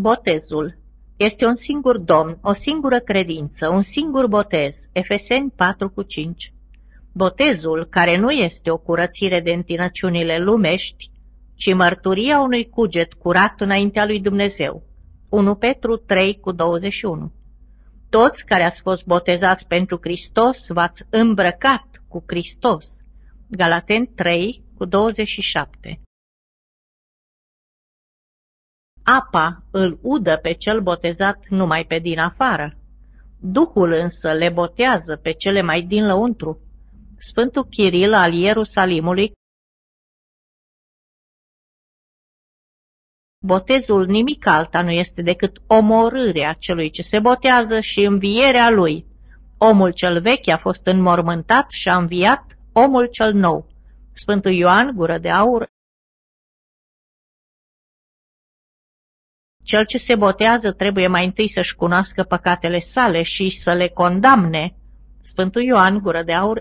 Botezul este un singur domn, o singură credință, un singur botez. Efeseni 4 cu 5 Botezul, care nu este o curățire de întinăciunile lumești, ci mărturia unui cuget curat înaintea lui Dumnezeu. 1 Petru 3 cu 21 Toți care ați fost botezați pentru Hristos v-ați îmbrăcat cu Hristos. Galaten 3 cu 27 Apa îl udă pe cel botezat numai pe din afară. Duhul însă le botează pe cele mai din lăuntru. Sfântul Chiril al Ierusalimului Botezul nimic alta nu este decât omorârea celui ce se botează și învierea lui. Omul cel vechi a fost înmormântat și a înviat omul cel nou. Sfântul Ioan, gură de aur, Cel ce se botează trebuie mai întâi să-și cunoască păcatele sale și să le condamne. Sfântul Ioan, gură de aur.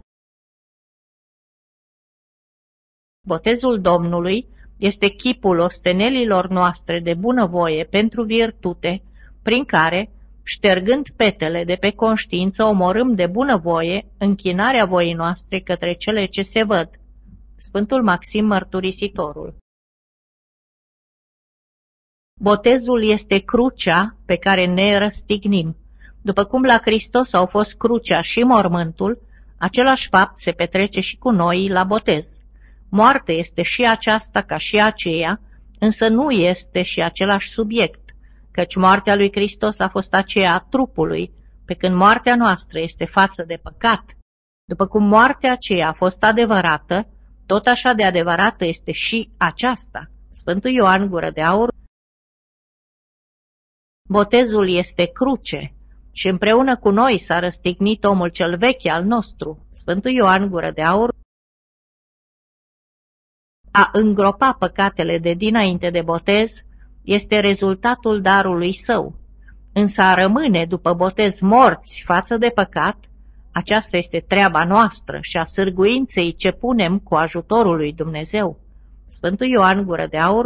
Botezul Domnului este chipul ostenelilor noastre de bunăvoie pentru virtute, prin care, ștergând petele de pe conștiință, omorâm de bunăvoie închinarea voii noastre către cele ce se văd. Sfântul Maxim Mărturisitorul Botezul este crucea pe care ne răstignim. După cum la Hristos au fost crucea și mormântul, același fapt se petrece și cu noi la botez. Moarte este și aceasta ca și aceea, însă nu este și același subiect, căci moartea lui Hristos a fost aceea a trupului, pe când moartea noastră este față de păcat. După cum moartea aceea a fost adevărată, tot așa de adevărată este și aceasta. Sfântul Ioan Gură de Aur Botezul este cruce și împreună cu noi s-a răstignit omul cel vechi al nostru, Sfântul Ioan Gură de Aur, a îngropa păcatele de dinainte de botez este rezultatul darului său, însă a rămâne după botez morți față de păcat, aceasta este treaba noastră și a sârguinței ce punem cu ajutorul lui Dumnezeu. Sfântul Ioan Gură de Aur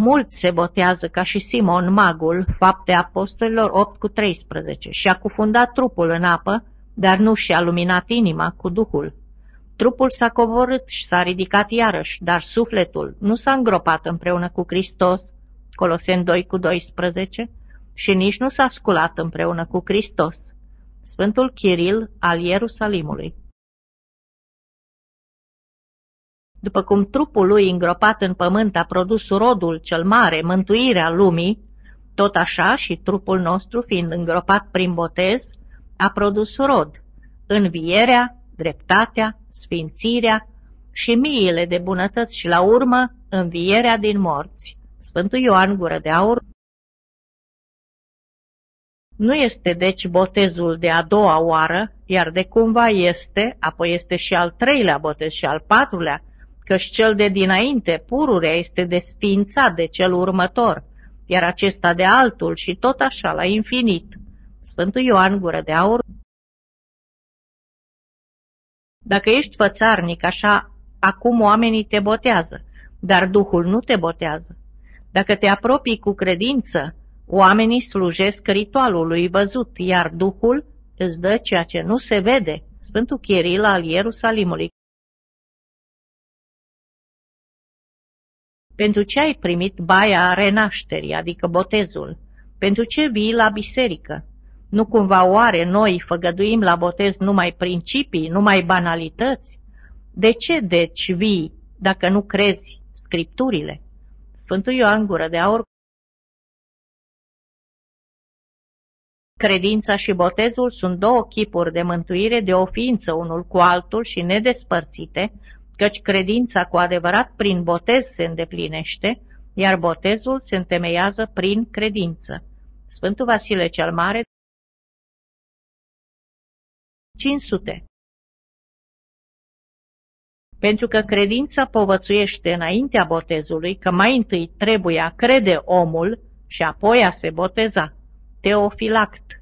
Mulți se botează ca și Simon Magul, fapte apostolilor 8 cu 13, și a cufundat trupul în apă, dar nu și-a luminat inima cu Duhul. Trupul s-a coborât și s-a ridicat iarăși, dar sufletul nu s-a îngropat împreună cu Hristos, Coloseni 2 cu 12, și nici nu s-a sculat împreună cu Hristos. Sfântul Chiril al Ierusalimului După cum trupul lui îngropat în pământ a produs rodul cel mare, mântuirea lumii, tot așa și trupul nostru, fiind îngropat prin botez, a produs rod, învierea, dreptatea, sfințirea și miile de bunătăți și la urmă învierea din morți. Sfântul Ioan Gură de Aur nu este deci botezul de a doua oară, iar de cumva este, apoi este și al treilea botez și al patrulea, căci cel de dinainte, pururea, este desfințat de cel următor, iar acesta de altul și tot așa la infinit. Sfântul Ioan Gură de Aur Dacă ești fățarnic așa, acum oamenii te botează, dar Duhul nu te botează. Dacă te apropii cu credință, oamenii slujesc ritualului văzut, iar Duhul îți dă ceea ce nu se vede. Sfântul Chiril al Ierusalimului Pentru ce ai primit baia renașterii, adică botezul? Pentru ce vii la biserică? Nu cumva oare noi făgăduim la botez numai principii, numai banalități? De ce deci vii dacă nu crezi scripturile? Sfântul Ioan Gură de Aur Credința și botezul sunt două chipuri de mântuire de o ființă unul cu altul și nedespărțite, căci credința cu adevărat prin botez se îndeplinește, iar botezul se întemeiază prin credință. Sfântul Vasile cel Mare 500 Pentru că credința povățuiește înaintea botezului că mai întâi trebuie a crede omul și apoi a se boteza. Teofilact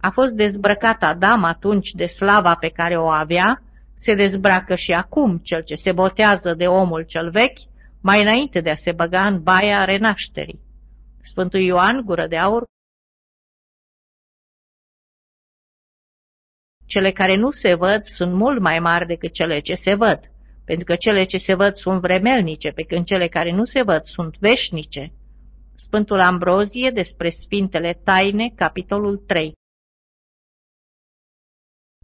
A fost dezbrăcat Adam atunci de slava pe care o avea, Se dezbracă și acum cel ce se botează de omul cel vechi, mai înainte de a se băga în baia renașterii. Sfântul Ioan, gură de aur, Cele care nu se văd sunt mult mai mari decât cele ce se văd, pentru că cele ce se văd sunt vremelnice, pe când cele care nu se văd sunt veșnice. Sfântul Ambrozie despre Sfintele Taine, capitolul 3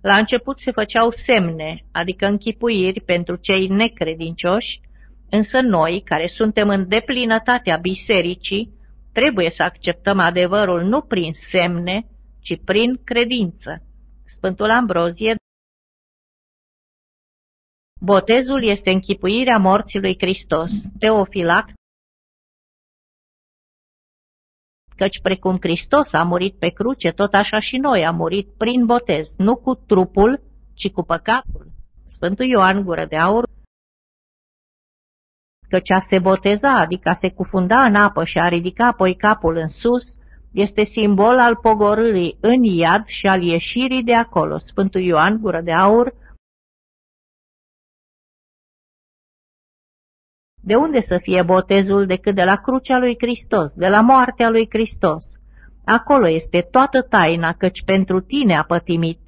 La început se făceau semne, adică închipuiri pentru cei necredincioși, însă noi, care suntem în deplinătatea bisericii, trebuie să acceptăm adevărul nu prin semne, ci prin credință. Sfântul Ambrozie Botezul este închipuirea morții lui Hristos. Teofilac Căci precum Hristos a murit pe cruce, tot așa și noi am murit prin botez, nu cu trupul, ci cu păcatul. Sfântul Ioan Gură de Aur Căci a se boteza, adică a se cufunda în apă și a ridica apoi capul în sus, este simbol al pogorârii în iad și al ieșirii de acolo. Sfântul Ioan, gură de aur, De unde să fie botezul decât de la crucea lui Hristos, de la moartea lui Hristos? Acolo este toată taina, căci pentru tine a pătimit.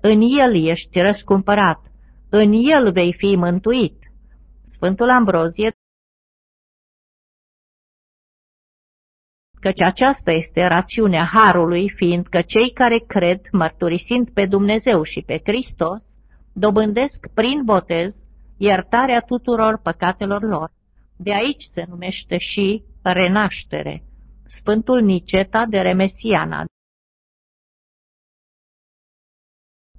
În el ești răscumpărat, în el vei fi mântuit. Sfântul Ambrozie căci aceasta este rațiunea Harului, fiindcă cei care cred, mărturisind pe Dumnezeu și pe Hristos, dobândesc prin botez iertarea tuturor păcatelor lor. De aici se numește și renaștere. Sfântul Niceta de Remesiana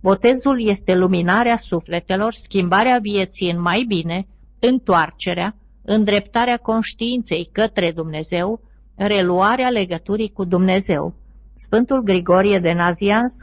Botezul este luminarea sufletelor, schimbarea vieții în mai bine, întoarcerea, îndreptarea conștiinței către Dumnezeu, reluarea legăturii cu Dumnezeu. Sfântul Grigorie de Naziansk